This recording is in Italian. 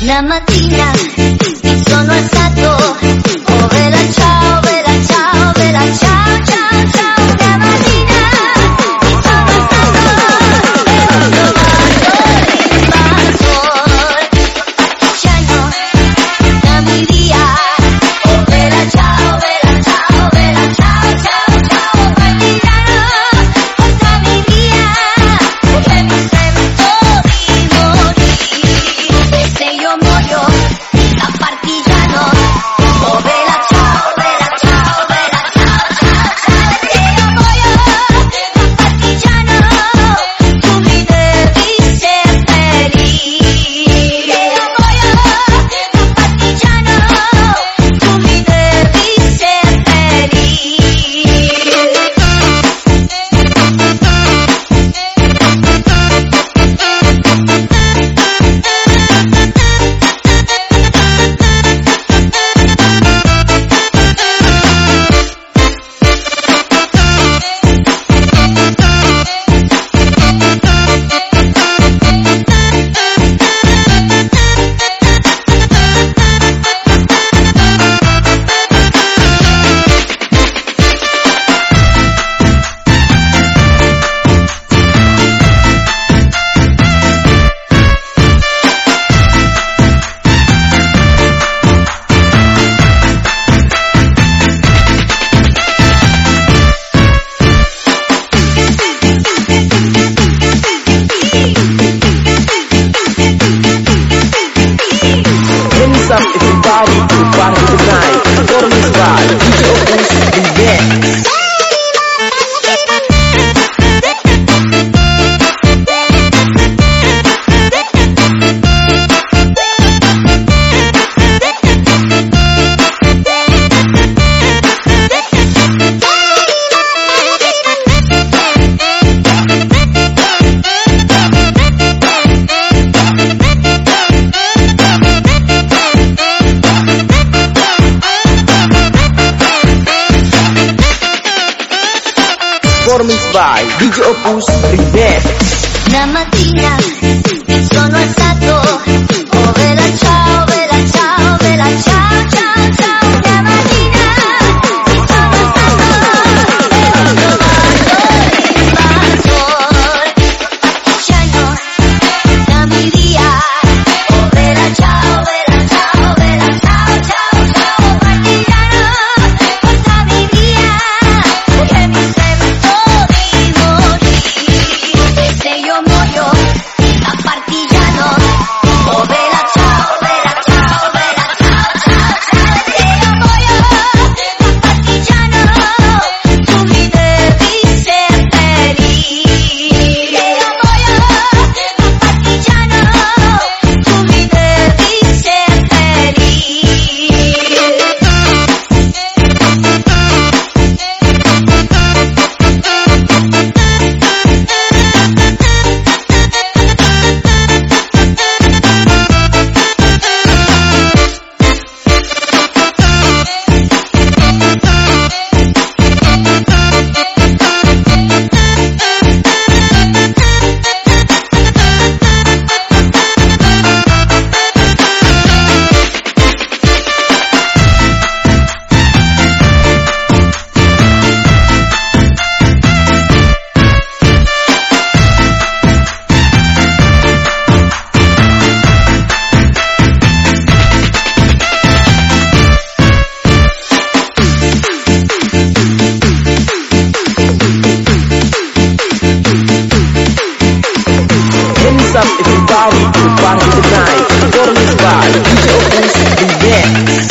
La mattina sono alzato You got it. by DJ Opus Remix La mattina sono stato, ove la ciao up you to me tonight. Turn this vibe, DJ opens the dance.